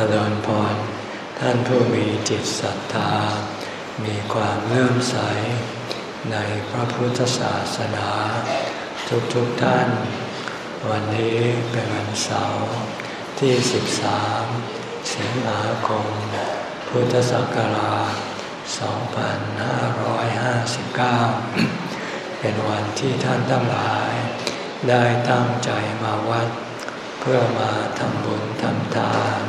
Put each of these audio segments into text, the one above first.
จริญพร ท่านผู้มีจิตศรัทธา มีความเลื่อมใส ในพระพุทธศาสนา ทุกๆทท่าน วันนี้เป็นวันเสาร์ที่ 13 สิงหาคม พุทธศักราช 2559 เป็นวันที่ท่านทั้งหลาย ได้ตั้งใจมาวัดเพื่อมาทำบุญทำทาน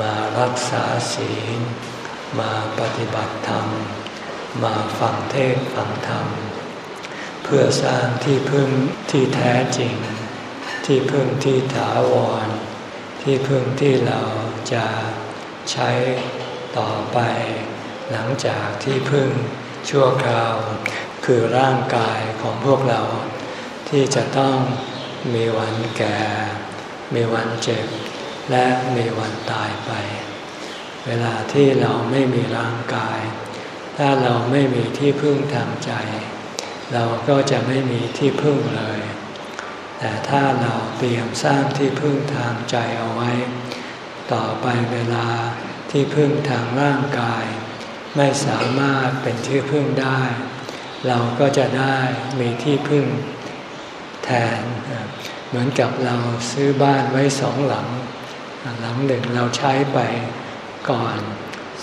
มารักษาศีล มาปฏิบัติธรรม มาฟังเทศฟังธรรม เพื่อสร้างที่พึ่งที่แท้จริง ที่พึ่งที่ถาวร ที่พึ่งที่เราจะใช้ต่อไป หลังจากที่พึ่งชั่วคราว คือร่างกายของพวกเรา ที่จะต้องมีวันแก่ มีวันเจ็บ และมีวันตายไป เวลาที่เราไม่มีร่างกาย ถ้าเราไม่มีที่พึ่งทางใจ เราก็จะไม่มีที่พึ่งเลย แต่ถ้าเราเตรียมสร้างที่พึ่งทางใจเอาไว้ ต่อไปเวลาที่พึ่งทางร่างกาย ไม่สามารถเป็นที่พึ่งได้ เราก็จะได้มีที่พึ่งแทน เหมือนกับเราซื้อบ้านไว้สองหลัง หลังหนึ่งเราใช้ไปก่อน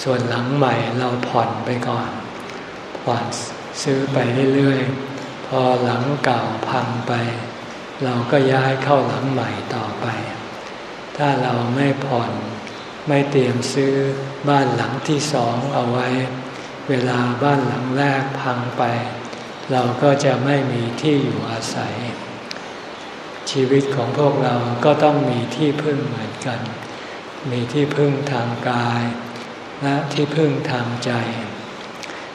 ส่วนหลังใหม่เราผ่อนไปก่อน ผ่อนซื้อไปเรื่อยๆ พอหลังเก่าพังไป เราก็ย้ายเข้าหลังใหม่ต่อไป ถ้าเราไม่ผ่อนไม่เตรียมซื้อบ้านหลังที่สองเอาไว้ เวลาบ้านหลังแรกพังไป เราก็จะไม่มีที่อยู่อาศัย ชีวิตของพวกเราก็ต้องมีที่พึ่งเหมือนกัน มีที่พึ่งทางกายและที่พึ่งทางใจ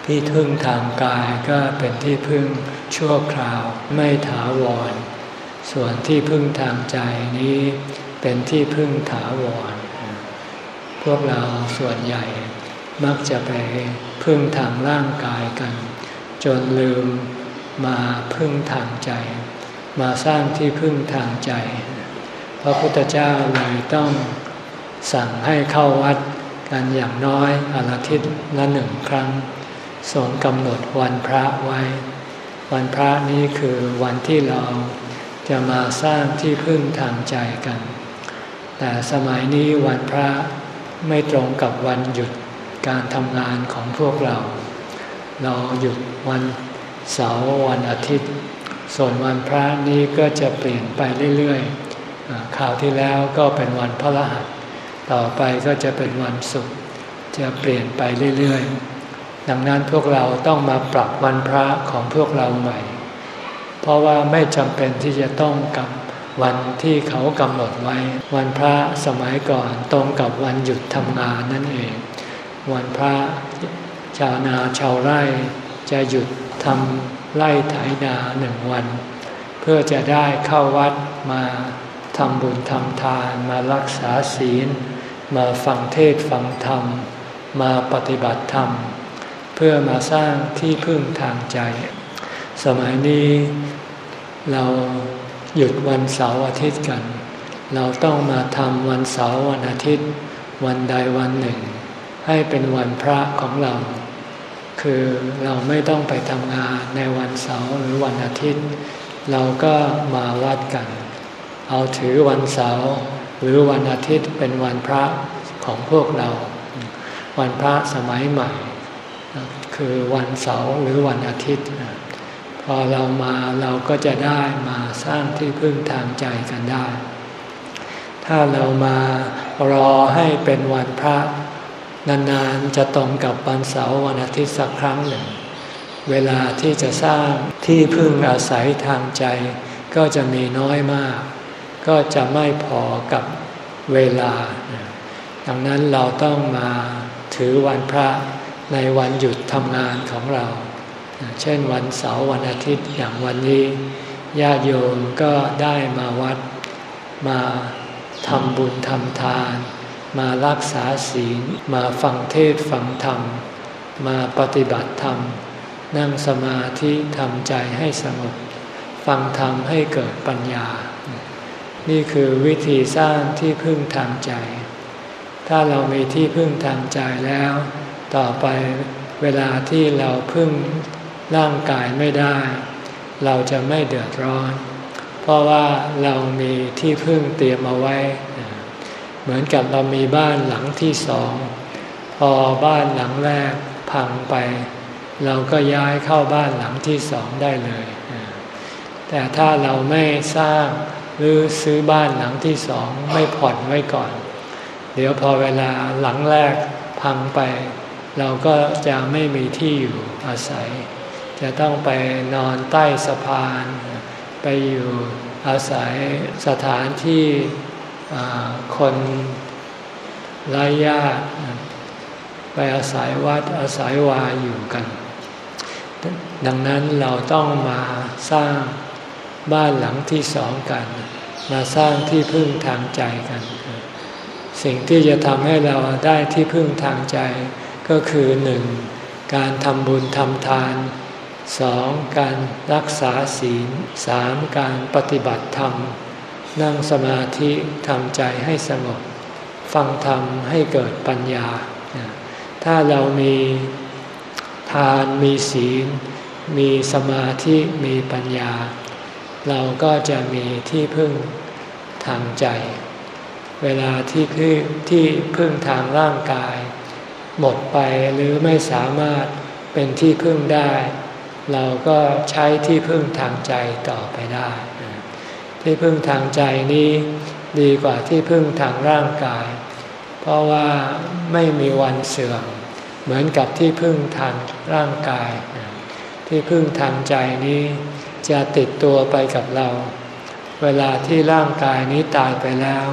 ที่พึ่งทางกายก็เป็นที่พึ่งชั่วคราวไม่ถาวร ส่วนที่พึ่งทางใจนี้เป็นที่พึ่งถาวร พวกเราส่วนใหญ่มักจะไปพึ่งทางร่างกายกัน จนลืมมาพึ่งทางใจ มาสร้างที่พึ่งทางใจ พระพุทธเจ้าเลยต้องสั่งให้เข้าวัดกันอย่างน้อยอาทิตย์ละหนึ่งครั้งทรงกำหนดวันพระไว้ วันพระนี้คือวันที่เราจะมาสร้างที่พึ่งทางใจกัน แต่สมัยนี้วันพระไม่ตรงกับวันหยุดการทำงานของพวกเรา เราหยุดวันเสาร์วันอาทิตย์ ส่วนวันพระนี้ก็จะเปลี่ยนไปเรื่อยๆข่าวที่แล้วก็เป็นวันพระรหัส ต่อไปก็จะเป็นวันศุกร์จะเปลี่ยนไปเรื่อยๆ ดังนั้นพวกเราต้องมาปรับวันพระของพวกเราใหม่ เพราะว่าไม่จำเป็นที่จะต้องกับวันที่เขากำหนดไว้ วันพระสมัยก่อนตรงกับวันหยุดทำงานนั่นเอง วันพระชาวนาชาวไร่จะหยุดทำ ไล่ไถนาหนึ่งวัน เพื่อจะได้เข้าวัดมาทำบุญทำทานมารักษาศีล มาฟังเทศฟังธรรม มาปฏิบัติธรรม เพื่อมาสร้างที่พึ่งทางใจ สมัยนี้เราหยุดวันเสาร์อาทิตย์กัน เราต้องมาทำวันเสาร์วันอาทิตย์ วันใดวันหนึ่ง ให้เป็นวันพระของเรา คือเราไม่ต้องไปทำงานในวันเสาร์หรือวันอาทิตย์ เราก็มาวัดกัน เอาถือวันเสาร์หรือวันอาทิตย์เป็นวันพระของพวกเรา วันพระสมัยใหม่ คือวันเสาร์หรือวันอาทิตย์ พอเรามาเราก็จะได้มาสร้างที่พึ่งทางใจกันได้ ถ้าเรามารอให้เป็นวันพระ นานๆจะตรงกับวันเสาร์วันอาทิตย์สักครั้งหนึ่ง เวลาที่จะสร้างที่พึ่งอาศัยทางใจ ก็จะมีน้อยมาก ก็จะไม่พอกับเวลา ดังนั้นเราต้องมาถือวันพระในวันหยุดทำงานของเรา เช่นวันเสาร์วันอาทิตย์อย่างวันนี้ญาติโยมก็ได้มาวัดมาทำบุญทำทาน มารักษาศีล มาฟังเทศฟังธรรม มาปฏิบัติธรรม นั่งสมาธิทำใจให้สงบ ฟังธรรมให้เกิดปัญญา นี่คือวิธีสร้างที่พึ่งทางใจ ถ้าเรามีที่พึ่งทางใจแล้ว ต่อไปเวลาที่เราพึ่งร่างกายไม่ได้ เราจะไม่เดือดร้อน เพราะว่าเรามีที่พึ่งเตรียมเอาไว้ มือนกับเรามีบ้านหลังที่สอง พอบ้านหลังแรกพังไป เราก็ย้ายเข้าบ้านหลังที่สองได้เลย แต่ถ้าเราไม่สร้างหรือซื้อบ้านหลังที่สองไม่ผ่อนไว้ก่อน เดี๋ยวพอเวลาหลังแรกพังไป เราก็จะไม่มีที่อยู่อาศัย จะต้องไปนอนใต้สะพาน ไปอยู่อาศัยสถานที่ คนไร้ญาติไปอาศัยวัดอาศัยวาอยู่กัน ดังนั้นเราต้องมาสร้างบ้านหลังที่สองกัน มาสร้างที่พึ่งทางใจกัน สิ่งที่จะทำให้เราได้ที่พึ่งทางใจ ก็คือหนึ่งการทำบุญทำทานสองการรักษาศีลสามการปฏิบัติธรรม นั่งสมาธิทำใจให้สงบ ฟังธรรมให้เกิดปัญญา ถ้าเรามีทานมีศีล มีสมาธิมีปัญญา เราก็จะมีที่พึ่งทางใจ เวลาที่พึ่งที่พึ่งทางร่างกาย หมดไปหรือไม่สามารถเป็นที่พึ่งได้ เราก็ใช้ที่พึ่งทางใจต่อไปได้ ที่พึ่งทางใจนี้ดีกว่าที่พึ่งทางร่างกาย เพราะว่าไม่มีวันเสื่อม เหมือนกับที่พึ่งทางร่างกาย ที่พึ่งทางใจนี้จะติดตัวไปกับเรา เวลาที่ร่างกายนี้ตายไปแล้ว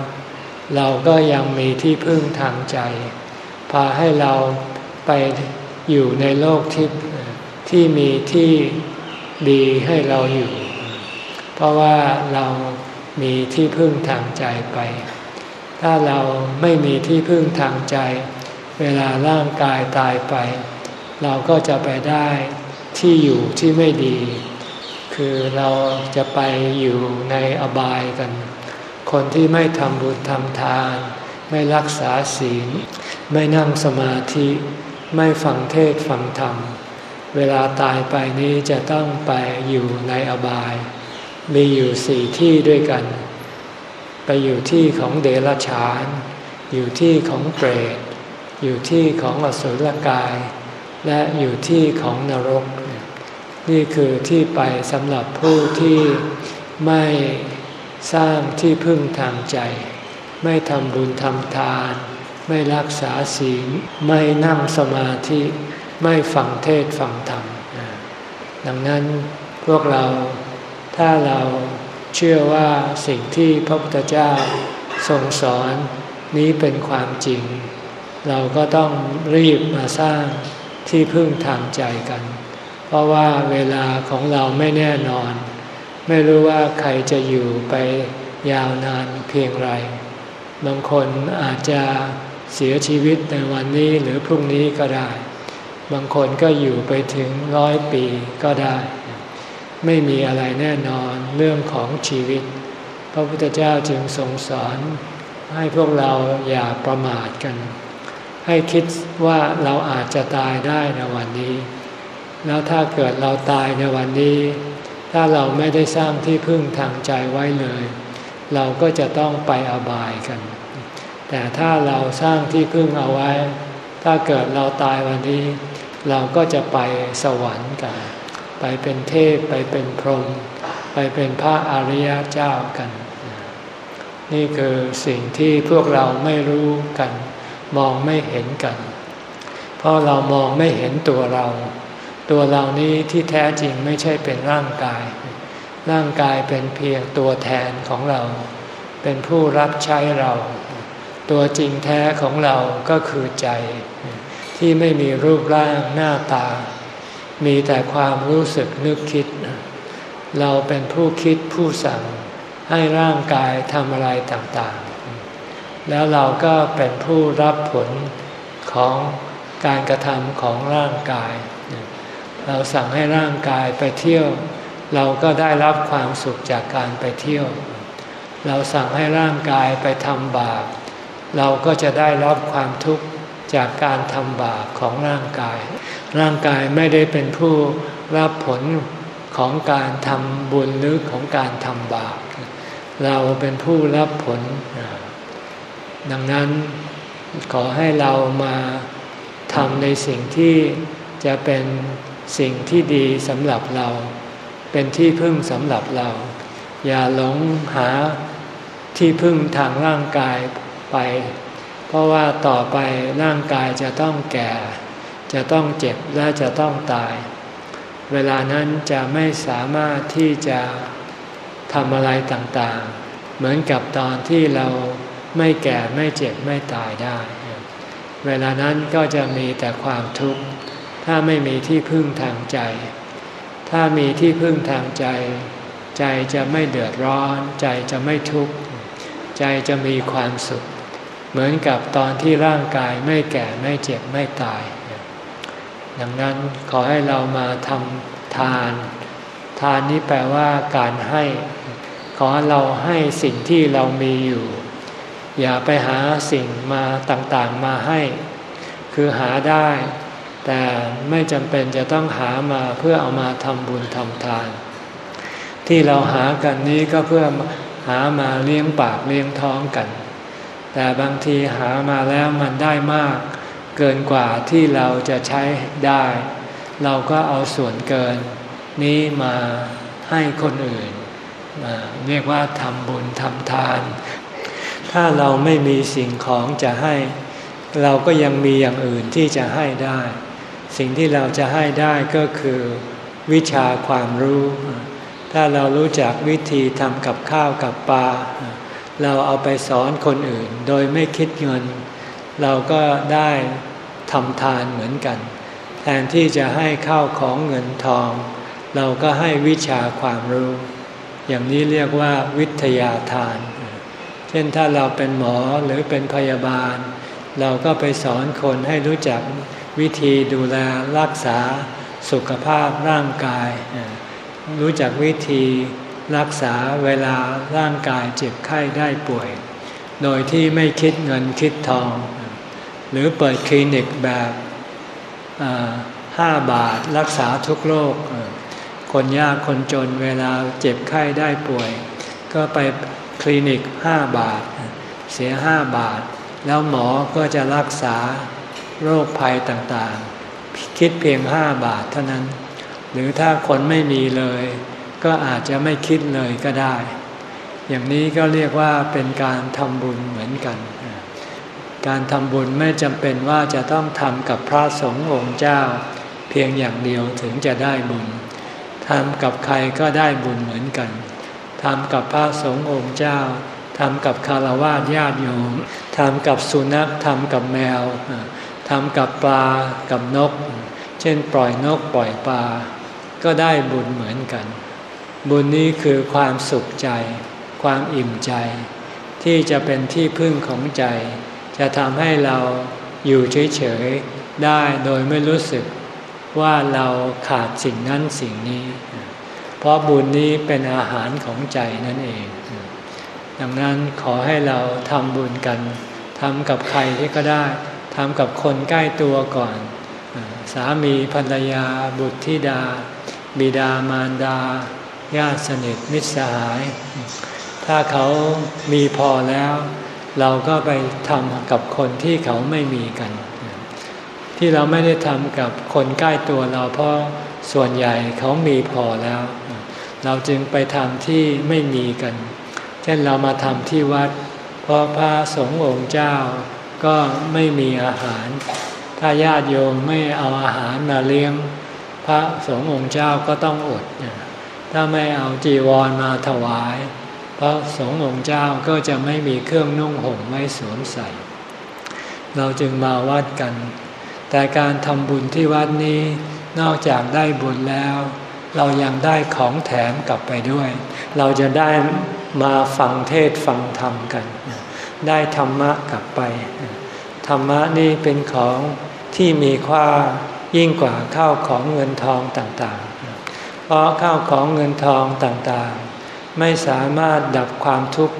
เราก็ยังมีที่พึ่งทางใจ พาให้เราไปอยู่ในโลกทิพย์ที่มีที่ดีให้เราอยู่ เพราะว่าเรามีที่พึ่งทางใจไป ถ้าเราไม่มีที่พึ่งทางใจ เวลาร่างกายตายไป เราก็จะไปได้ที่อยู่ที่ไม่ดี คือเราจะไปอยู่ในอบายกัน คนที่ไม่ทำบุญทำทาน ไม่รักษาศีล ไม่นั่งสมาธิ ไม่ฟังเทศฟังธรรม เวลาตายไปนี้จะต้องไปอยู่ในอบาย มีอยู่สี่ที่ด้วยกัน ไปอยู่ที่ของเดรัจฉาน อยู่ที่ของเปรต อยู่ที่ของอสุรกาย และอยู่ที่ของนรก นี่คือที่ไปสำหรับผู้ที่ไม่สร้างที่พึ่งทางใจ ไม่ทำบุญทำทาน ไม่รักษาศีล ไม่นั่งสมาธิ ไม่ฟังเทศฟังธรรม ดังนั้นพวกเรา ถ้าเราเชื่อว่าสิ่งที่พระพุทธเจ้าทรงสอนนี้เป็นความจริง เราก็ต้องรีบมาสร้างที่พึ่งทางใจกัน เพราะว่าเวลาของเราไม่แน่นอน ไม่รู้ว่าใครจะอยู่ไปยาวนานเพียงไร บางคนอาจจะเสียชีวิตในวันนี้หรือพรุ่งนี้ก็ได้ บางคนก็อยู่ไปถึงร้อยปีก็ได้ ไม่มีอะไรแน่นอนเรื่องของชีวิต พระพุทธเจ้าจึงทรงสอนให้พวกเราอย่าประมาทกัน ให้คิดว่าเราอาจจะตายได้ในวันนี้ แล้วถ้าเกิดเราตายในวันนี้ ถ้าเราไม่ได้สร้างที่พึ่งทางใจไว้เลย เราก็จะต้องไปอบายกัน แต่ถ้าเราสร้างที่พึ่งเอาไว้ ถ้าเกิดเราตายวันนี้ เราก็จะไปสวรรค์กัน ไปเป็นเทพไปเป็นพรหมไปเป็นพระอริยเจ้ากัน นี่คือสิ่งที่พวกเราไม่รู้กัน มองไม่เห็นกัน เพราะเรามองไม่เห็นตัวเรา ตัวเรานี้ที่แท้จริงไม่ใช่เป็นร่างกาย ร่างกายเป็นเพียงตัวแทนของเรา เป็นผู้รับใช้เรา ตัวจริงแท้ของเราก็คือใจ ที่ไม่มีรูปร่างหน้าตา มีแต่ความรู้สึกนึกคิด เราเป็นผู้คิดผู้สั่งให้ร่างกายทำอะไรต่างๆ แล้วเราก็เป็นผู้รับผลของการกระทำของร่างกาย เราสั่งให้ร่างกายไปเที่ยว เราก็ได้รับความสุขจากการไปเที่ยว เราสั่งให้ร่างกายไปทำบาป เราก็จะได้รับความทุกข์ จากการทำบาปของร่างกาย ร่างกายไม่ได้เป็นผู้รับผลของการทำบุญหรือของการทำบาป เราเป็นผู้รับผล ดังนั้นขอให้เรามาทำในสิ่งที่จะเป็นสิ่งที่ดีสำหรับเรา เป็นที่พึ่งสำหรับเรา อย่าหลงหาที่พึ่งทางร่างกายไป เพราะว่าต่อไปร่างกายจะต้องแก่ จะต้องเจ็บและจะต้องตาย เวลานั้นจะไม่สามารถที่จะทำอะไรต่างๆ เหมือนกับตอนที่เราไม่แก่ไม่เจ็บไม่ตายได้ เวลานั้นก็จะมีแต่ความทุกข์ ถ้าไม่มีที่พึ่งทางใจ ถ้ามีที่พึ่งทางใจ ใจจะไม่เดือดร้อน ใจจะไม่ทุกข์ ใจจะมีความสุข เหมือนกับตอนที่ร่างกายไม่แก่ไม่เจ็บไม่ตาย ดังนั้นขอให้เรามาทำทาน ทานนี้แปลว่าการให้ ขอเราให้สิ่งที่เรามีอยู่ อย่าไปหาสิ่งมาต่างๆมาให้ คือหาได้ แต่ไม่จำเป็นจะต้องหามาเพื่อเอามาทำบุญทำทาน ที่เราหากันนี้ก็เพื่อหามาเลี้ยงปากเลี้ยงท้องกัน แต่บางทีหามาแล้วมันได้มาก เกินกว่าที่เราจะใช้ได้ เราก็เอาส่วนเกิน นี้มาให้คนอื่น เรียกว่าทำบุญทำทาน ถ้าเราไม่มีสิ่งของจะให้ เราก็ยังมีอย่างอื่นที่จะให้ได้ สิ่งที่เราจะให้ได้ก็คือวิชาความรู้ ถ้าเรารู้จักวิธีทำกับข้าวกับปลา เราเอาไปสอนคนอื่น โดยไม่คิดเงิน เราก็ได้ทำทานเหมือนกัน แทนที่จะให้ข้าวของเงินทอง เราก็ให้วิชาความรู้ อย่างนี้เรียกว่าวิทยาทาน เช่นถ้าเราเป็นหมอหรือเป็นพยาบาล เราก็ไปสอนคนให้รู้จักวิธีดูแลรักษาสุขภาพร่างกาย รู้จักวิธี รักษาเวลาร่างกายเจ็บไข้ได้ป่วย โดยที่ไม่คิดเงินคิดทอง หรือเปิดคลินิกแบบห้าบาทรักษาทุกโรค คนยากคนจนเวลาเจ็บไข้ได้ป่วย ก็ไปคลินิกห้าบาท เสียห้าบาท แล้วหมอก็จะรักษาโรคภัยต่างๆ คิดเพียงห้าบาทเท่านั้น หรือถ้าคนไม่มีเลย ก็อาจจะไม่คิดเลยก็ได้ อย่างนี้ก็เรียกว่าเป็นการทำบุญเหมือนกัน การทำบุญไม่จำเป็นว่าจะต้องทำกับพระสงฆ์องค์เจ้า เพียงอย่างเดียวถึงจะได้บุญทำกับใครก็ได้บุญเหมือนกันทำกับพระสงฆ์องค์เจ้าทำกับคารวะญาติโยมทำกับสุนัขทำกับแมวทำกับปลากับนก เช่นปล่อยนกปล่อยปลา ก็ได้บุญเหมือนกัน บุญนี้คือความสุขใจ ความอิ่มใจ ที่จะเป็นที่พึ่งของใจ จะทำให้เราอยู่เฉยๆได้โดยไม่รู้สึกว่าเราขาดสิ่งนั้นสิ่งนี้ เพราะบุญนี้เป็นอาหารของใจนั่นเอง ดังนั้นขอให้เราทำบุญกันทำกับใครที่ก็ได้ทำกับคนใกล้ตัวก่อน สามีภรรยา บุตรธิดา บิดามารดา ญาติสนิทมิตรสหาย ถ้าเขามีพอแล้ว เราก็ไปทำกับคนที่เขาไม่มีกัน ที่เราไม่ได้ทำกับคนใกล้ตัวเราเพราะส่วนใหญ่เขามีพอแล้ว เราจึงไปทำที่ไม่มีกัน เช่นเรามาทำที่วัด เพราะพระสงฆ์องค์เจ้าก็ไม่มีอาหาร ถ้าญาติโยมไม่เอาอาหารมาเลี้ยง พระสงฆ์องค์เจ้าก็ต้องอด ถ้าไม่เอาจีวรมาถวาย พระสงฆ์องค์เจ้าก็จะไม่มีเครื่องนุ่งห่มไว้สวมใส่ เราจึงมาวัดกัน แต่การทำบุญที่วัดนี้นอกจากได้บุญแล้ว เรายังได้ของแถมกลับไปด้วย เราจะได้มาฟังเทศฟังธรรมกัน ได้ธรรมะกลับไป ธรรมะนี่เป็นของที่มีค่ายิ่งกว่าข้าวของเงินทองต่างๆ เพราะข้าวของเงินทองต่างๆ ไม่สามารถดับความทุกข์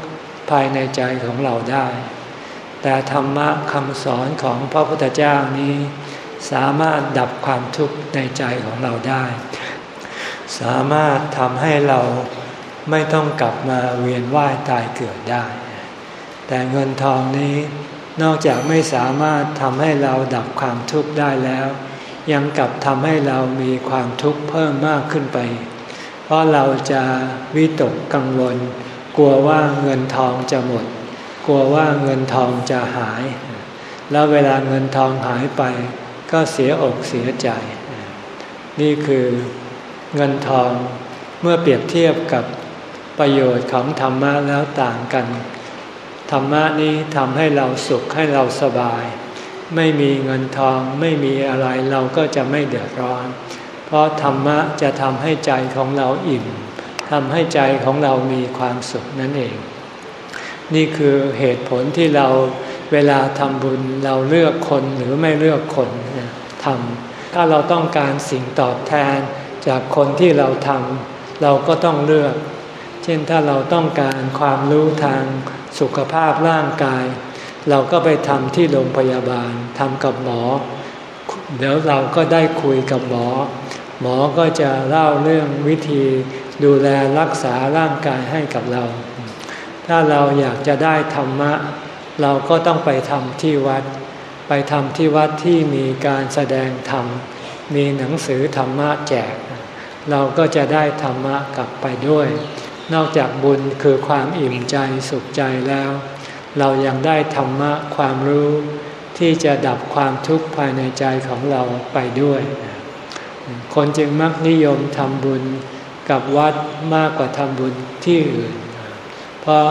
ภายในใจของเราได้แตแต่ธรรมะคำสอนของพระพุทธเจ้านี้ สามารถดับความทุกข์ในใจของเราได้ สามารถทำให้เราไม่ต้องกลับมาเวียนว่ายตายเกิดได้ แต่เงินทองนี้นอกจากไม่สามารถทำให้เราดับความทุกข์ได้แล้ว ยังกลับทำให้เรามีความทุกข์เพิ่มมากขึ้นไป เพราะเราจะวิตกกังวล กลัวว่าเงินทองจะหมด กลัวว่าเงินทองจะหาย แล้วเวลาเงินทองหายไป ก็เสียอกเสียใจ นี่คือเงินทองเมื่อเปรียบเทียบกับประโยชน์ของธรรมะแล้วต่างกัน ธรรมะนี้ทำให้เราสุขให้เราสบาย ไม่มีเงินทองไม่มีอะไรเราก็จะไม่เดือดร้อน เพราะธรรมะจะทำให้ใจของเราอิ่มทำให้ใจของเรามีความสุขนั่นเอง นี่คือเหตุผลที่เราเวลาทำบุญเราเลือกคนหรือไม่เลือกคนทำถ้าเราต้องการสิ่งตอบแทนจากคนที่เราทำเราก็ต้องเลือก เช่นถ้าเราต้องการความรู้ทางสุขภาพร่างกาย เราก็ไปทำที่โรงพยาบาลทำกับหมอ เดี๋ยวเราก็ได้คุยกับหมอ หมอก็จะเล่าเรื่องวิธีดูแลรักษาร่างกายให้กับเรา ถ้าเราอยากจะได้ธรรมะ เราก็ต้องไปทำที่วัด ไปทำที่วัดที่มีการแสดงธรรม มีหนังสือธรรมะแจก เราก็จะได้ธรรมะกลับไปด้วย นอกจากบุญคือความอิ่มใจสุขใจแล้ว เรายังได้ธรรมะความรู้ที่จะดับความทุกข์ภายในใจของเราไปด้วย คนจึงมักนิยมทำบุญกับวัดมากกว่าทำบุญที่อื่น เพราะ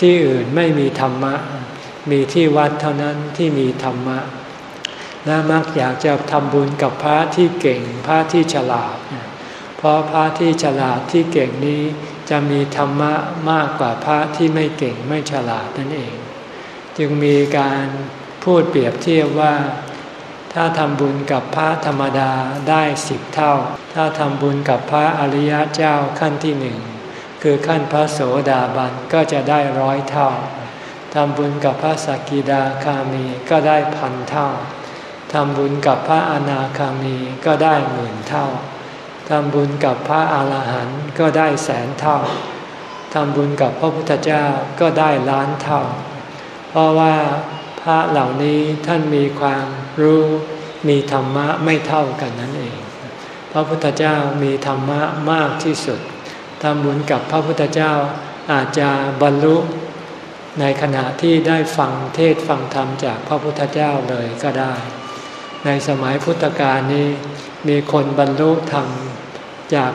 ที่อื่นไม่มีธรรมะ มีที่วัดเท่านั้นที่มีธรรมะและมักอยากจะทำบุญกับพระที่เก่ง พระที่ฉลาด เพราะพระที่ฉลาดที่เก่งนี้ จะมีธรรมะมากกว่าพระที่ไม่เก่งไม่ฉลาดนั่นเอง จึงมีการพูดเปรียบเทียบว่า ถ้าทำบุญกับพระธรรมดาได้สิบเท่า ถ้าทำบุญกับพระอริยเจ้าขั้นที่หนึ่งคือขั้นพระโสดาบันก็จะได้ร้อยเท่าทำบุญกับพระสกิดาคามีก็ได้พันเท่าทำบุญกับพระอนาคามีก็ได้หมื่นเท่า ทำบุญกับพระอาหารหันต์ก็ได้แสนเท่า ทำบุญกับพระพุทธเจ้าก็ได้ล้านเท่า เพราะว่าพระเหล่านี้ท่านมีความรู้มีธรรมะไม่เท่ากันนั่นเอง พระพุทธเจ้ามีธรรมะมากที่สุด ทำบุญกับพระพุทธเจ้าอาจจะบรรลุในขณะที่ได้ฟังเทศฟังธรรมจากพระพุทธเจ้าเลยก็ได้ ในสมัยพุทธกาลนี้มีคนบรรลุธรรม จาก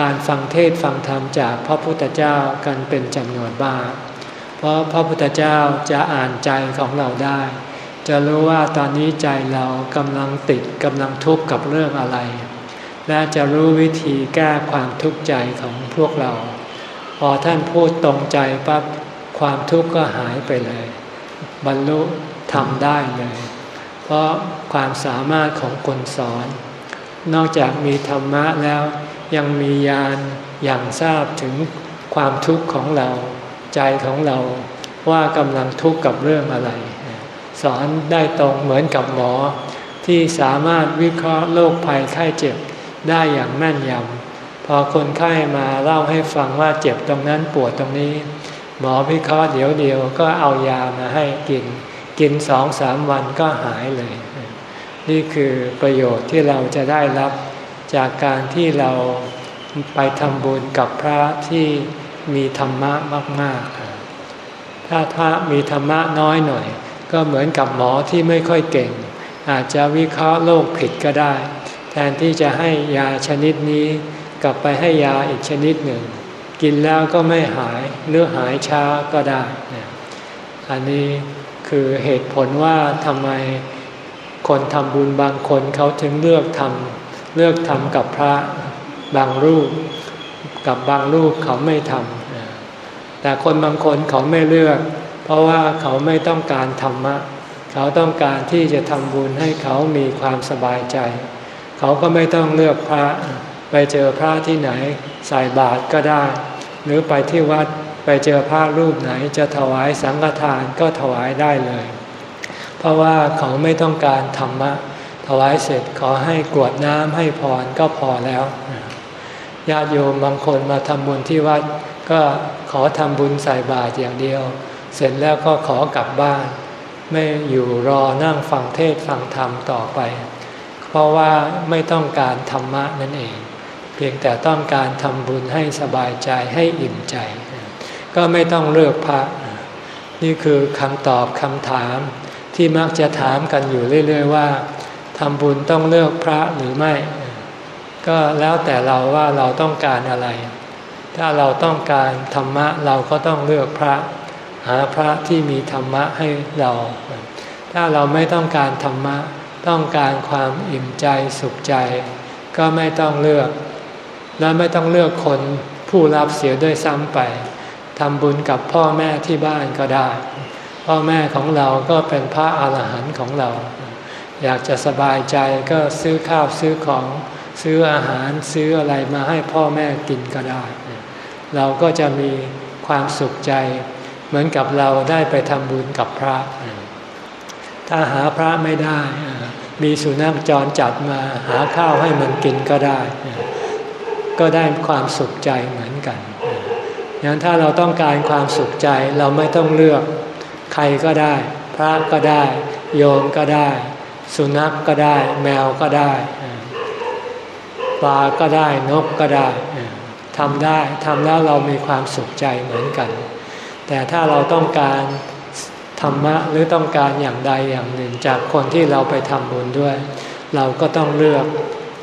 การฟังเทศฟังธรรมจากพระพุทธเจ้ากันเป็นจำนวนมาก เพราะพระพุทธเจ้าจะอ่านใจของเราได้ จะรู้ว่าตอนนี้ใจเรากำลังติดกำลังทุกข์กับเรื่องอะไร และจะรู้วิธีแก้ความทุกข์ใจของพวกเรา พอท่านพูดตรงใจปั๊บความทุกข์ก็หายไปเลย บรรลุทำได้เลย เพราะความสามารถของคนสอน นอกจากมีธรรมะแล้ว ยังมียานอย่างทราบถึงความทุกข์ของเรา ใจของเราว่ากำลังทุกข์กับเรื่องอะไร สอนได้ตรงเหมือนกับหมอ ที่สามารถวิเคราะห์โรคภัยไข้เจ็บได้อย่างแม่นยำพอคนไข้มาเล่าให้ฟังว่าเจ็บตรงนั้นปวดตรงนี้ หมอวิเคราะห์เดี๋ยวเดียวก็เอายามาให้กิน กินสองสามวันก็หายเลย นี่คือประโยชน์ที่เราจะได้รับจากการที่เราไปทำบุญกับพระที่มีธรรมะมากๆ ถ้าพระมีธรรมะน้อยหน่อย ก็เหมือนกับหมอที่ไม่ค่อยเก่ง อาจจะวิเคราะห์โรคผิดก็ได้ แทนที่จะให้ยาชนิดนี้ กลับไปให้ยาอีกชนิดหนึ่ง กินแล้วก็ไม่หายหรือหายช้าก็ได้ อันนี้คือเหตุผลว่าทำไม คนทำบุญบางคนเขาถึงเลือกทำเลือกทำกับพระบางรูป กับบางรูปเขาไม่ทำแต่คนบางคนเขาไม่เลือก เพราะว่าเขาไม่ต้องการธรรมะ เขาต้องการที่จะทำบุญให้เขามีความสบายใจ เขาก็ไม่ต้องเลือกพระไปเจอพระที่ไหนใส่บาตรก็ได้ หรือไปที่วัดไปไปเจอพระรูปไหนจะถวายสังฆทานก็ถวายได้เลย เพราะว่าเขาไม่ต้องการธรรมะถวายเสร็จขอให้กรวดน้ำให้พรก็พอแล้วญาติโยมบางคนมาทำบุญที่วัด ก็ขอทำบุญใส่บาตรอย่างเดียว เสร็จแล้วก็ขอกลับบ้าน ไม่อยู่รอนั่งฟังเทศฟังธรรมต่อไป เพราะว่าไม่ต้องการธรรมะนั่นเอง เพียงแต่ต้องการทำบุญให้สบายใจให้อิ่มใจ ก็ไม่ต้องเลือกพระ นี่คือคำตอบคำถาม ที่มักจะถามกันอยู่เรื่อย ๆ ว่าทำบุญต้องเลือกพระหรือไม่ ก็แล้วแต่เราว่าเราต้องการอะไร ถ้าเราต้องการธรรมะเราก็ต้องเลือกพระ หาพระที่มีธรรมะให้เรา ถ้าเราไม่ต้องการธรรมะ ต้องการความอิ่มใจสุขใจ ก็ไม่ต้องเลือก และไม่ต้องเลือกคนผู้รับเสียด้วยซ้ำไปทำบุญกับพ่อแม่ที่บ้านก็ได้ พ่อแม่ของเราก็เป็นพระอาหารหันต์ของเรา อยากจะสบายใจก็ซื้อข้าวซื้อของซื้ออาหารซื้ออะไรมาให้พ่อแม่กินก็ได้ เราก็จะมีความสุขใจ เหมือนกับเราได้ไปทำบุญกับพระ ถ้าหาพระไม่ได้ มีสุนัขจรจัดมาหาข้าวให้มันกินก็ได้ ก็ได้ความสุขใจเหมือนกันอย่างถ้าเราต้องการความสุขใจเราไม่ต้องเลือก รก็ได้ พระก็ได้ โยมก็ได้ สุนัขกก็ได้ แมวก็ได้ปลาก็ได้นกก็ได้ทำได้ทำแล้วเรามีความสุขใจเหมือนกัน แต่ถ้าเราต้องการธรรมะหรือต้องการอย่างใดอย่างหนึ่งจากคนที่เราไปทำบุญด้วย เราก็ต้องเลือก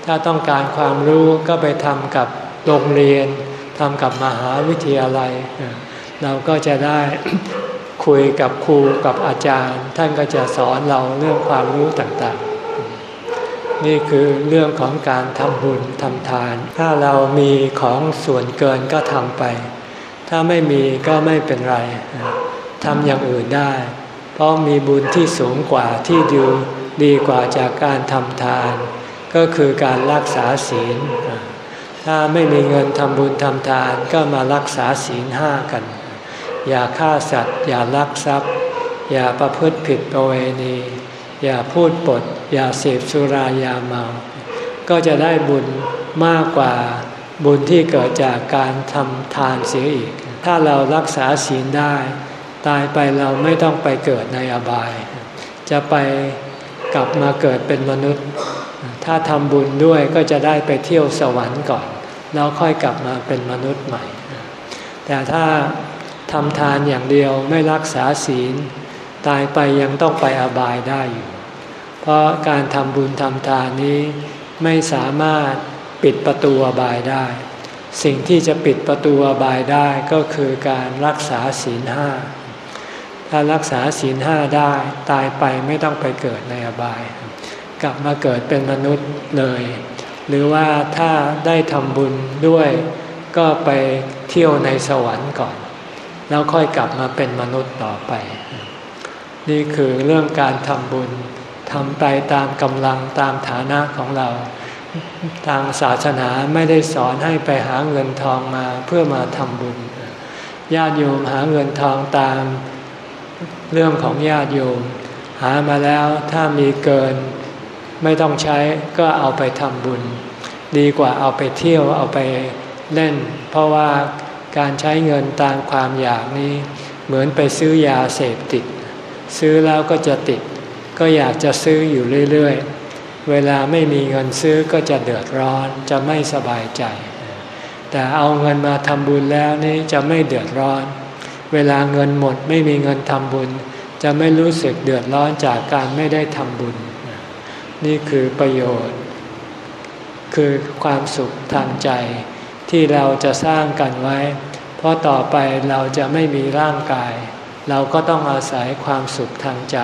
ถ้าต้องการความรู้ก็ไปทำกับโรงเรียนทำกับมหาวิทยาลัย เราก็จะได้ คุยกับครูกับอาจารย์ ท่านก็จะสอนเราเรื่องความรู้ต่างๆ นี่คือเรื่องของการทำบุญทำทาน ถ้าเรามีของส่วนเกินก็ทำไป ถ้าไม่มีก็ไม่เป็นไรทำอย่างอื่นได้ เพราะมีบุญที่สูงกว่าที่ดีดีกว่าจากการทำทาน ก็คือการรักษาศีล ถ้าไม่มีเงินทำบุญทำทานก็มารักษาศีลห้ากัน อย่าฆ่าสัตว์ อย่าลักทรัพย์ อย่าประพฤติผิดประเวณี อย่าพูดปด อย่าเสพสุรายาเมา ก็จะได้บุญมากกว่าบุญที่เกิดจากการทำทานเสียอีก ถ้าเรารักษาศีลได้ ตายไปเราไม่ต้องไปเกิดในอบาย จะไปกลับมาเกิดเป็นมนุษย์ ถ้าทำบุญด้วยก็จะได้ไปเที่ยวสวรรค์ก่อน แล้วค่อยกลับมาเป็นมนุษย์ใหม่ แต่ถ้า ทำทานอย่างเดียวไม่รักษาศีล ตายไปยังต้องไปอบายได้อยู่ เพราะการทำบุญทำทานนี้ไม่สามารถปิดประตูอบายได้ สิ่งที่จะปิดประตูอบายได้ก็คือการรักษาศีลห้าถ้ารักษาศีลห้าได้ตายไปไม่ต้องไปเกิดในอบาย กลับมาเกิดเป็นมนุษย์เลย หรือว่าถ้าได้ทำบุญด้วยก็ไปเที่ยวในสวรรค์ก่อน แล้วค่อยกลับมาเป็นมนุษย์ต่อไป นี่คือเรื่องการทำบุญทำไปตามกำลังตามฐานะของเรา ทางศาสนาไม่ได้สอนให้ไปหาเงินทองมาเพื่อมาทำบุญ ญาติโยมหาเงินทองตามเรื่องของญาติโยม หามาแล้วถ้ามีเกินไม่ต้องใช้ก็เอาไปทำบุญ ดีกว่าเอาไปเที่ยวเอาไปเล่น เพราะว่า การใช้เงินตามความอยากนี้ เหมือนไปซื้อยาเสพติด ซื้อแล้วก็จะติด ก็อยากจะซื้ออยู่เรื่อยๆ เวลาไม่มีเงินซื้อก็จะเดือดร้อนจะไม่สบายใจ แต่เอาเงินมาทำบุญแล้วนี่จะไม่เดือดร้อน เวลาเงินหมดไม่มีเงินทำบุญ จะไม่รู้สึกเดือดร้อนจากการไม่ได้ทำบุญ นี่คือประโยชน์ คือความสุขทางใจ ที่เราจะสร้างกันไว้ เพราะต่อไปเราจะไม่มีร่างกาย เราก็ต้องอาศัยความสุขทางใจ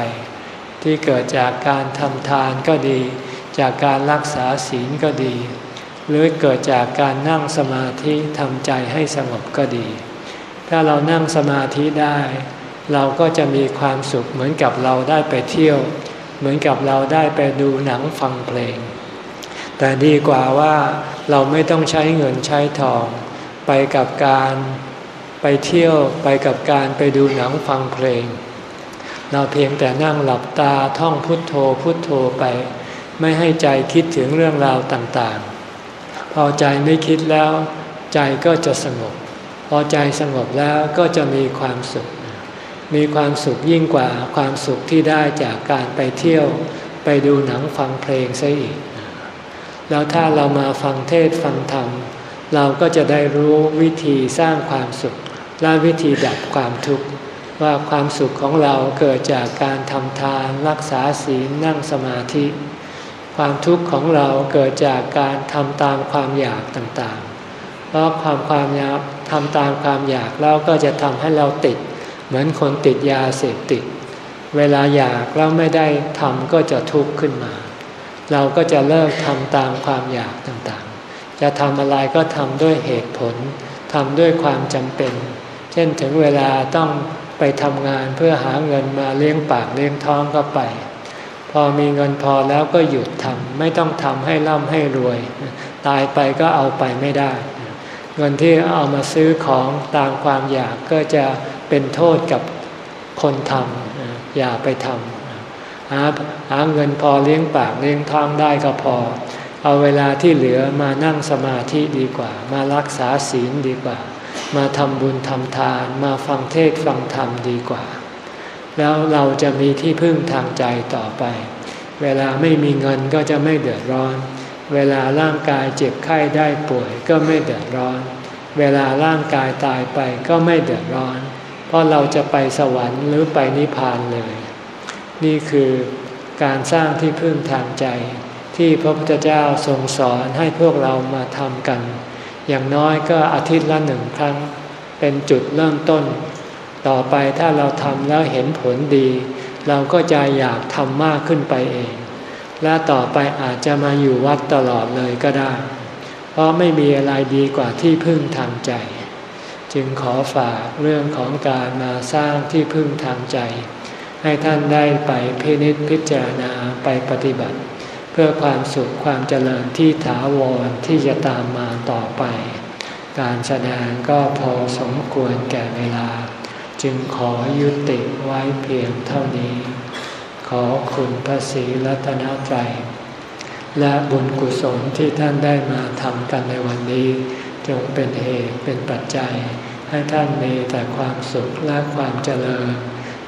ที่เกิดจากการทำทานก็ดี จากการรักษาศีลก็ดี หรือเกิดจากการนั่งสมาธิทำใจให้สงบก็ดี ถ้าเรานั่งสมาธิได้ เราก็จะมีความสุขเหมือนกับเราได้ไปเที่ยว เหมือนกับเราได้ไปดูหนังฟังเพลง แต่ดีกว่าว่า เราไม่ต้องใช้เงินใช้ทอง ไปกับการไปเที่ยวไปกับการไปดูหนังฟังเพลง เราเพียงแต่นั่งหลับตาท่องพุทโธพุทโธไป ไม่ให้ใจคิดถึงเรื่องราวต่างๆ พอใจไม่คิดแล้ว ใจก็จะสงบ พอใจสงบแล้วก็จะมีความสุข มีความสุขยิ่งกว่าความสุขที่ได้จากการไปเที่ยว ไปดูหนังฟังเพลงซะอีก แล้วถ้าเรามาฟังเทศฟังธรรม เราก็จะได้รู้วิธีสร้างความสุข และวิธีดับความทุกข์ว่าความสุขของเราเกิดจากการทำทานรักษาศีลนั่งสมาธิ ความทุกข์ของเราเกิดจากการทำตามความอยากต่างๆ เพราะความความอยากทำตามความอยากแล้วก็จะทำให้เราติด เหมือนคนติดยาเสพติด เวลาอยากแล้วไม่ได้ทำก็จะทุกข์ขึ้นมา เราก็จะเลิกทำตามความอยากต่างๆ จะทำอะไรก็ทำด้วยเหตุผลทำด้วยความจำเป็น เช่นถึงเวลาต้องไปทำงานเพื่อหาเงินมาเลี้ยงปากเลี้ยงท้องก็ไป พอมีเงินพอแล้วก็หยุดทำไม่ต้องทำให้ร่ำให้รวย ตายไปก็เอาไปไม่ได้ เงินที่เอามาซื้อของตามความอยากก็จะเป็นโทษกับคนทำอย่าไปทำ หาหาเงินพอเลี้ยงปากเลี้ยงท้องได้ก็พอ เอาเวลาที่เหลือมานั่งสมาธิดีกว่า มารักษาศีลดีกว่า มาทำบุญทำทาน มาฟังเทศฟังธรรมดีกว่า แล้วเราจะมีที่พึ่งทางใจต่อไป เวลาไม่มีเงินก็จะไม่เดือดร้อน เวลาร่างกายเจ็บไข้ได้ป่วยก็ไม่เดือดร้อน เวลาร่างกายตายไปก็ไม่เดือดร้อน เพราะเราจะไปสวรรค์หรือไปนิพพานเลย นี่คือการสร้างที่พึ่งทางใจ ที่พระพุทธเจ้าทรงสอนให้พวกเรามาทำกัน อย่างน้อยก็อาทิตย์ละหนึ่งครั้ง เป็นจุดเริ่มต้น ต่อไปถ้าเราทำแล้วเห็นผลดี เราก็จะอยากทำมากขึ้นไปเอง และต่อไปอาจจะมาอยู่วัดตลอดเลยก็ได้ เพราะไม่มีอะไรดีกว่าที่พึ่งทางใจ จึงขอฝากเรื่องของการมาสร้างที่พึ่งทางใจ ให้ท่านได้ไปพินิจพิจารณาไปปฏิบัติ เพื่อความสุขความเจริญที่ถาวรที่จะตามมาต่อไป การแสดงก็พอสมควรแก่เวลา จึงขอยุติไว้เพียงเท่านี้ ขอคุณพระศรีรัตนตรัยและบุญกุศลที่ท่านได้มาทำกันในวันนี้ จงเป็นเหตุเป็นปัจจัย ให้ท่านมีแต่ความสุขและความเจริญ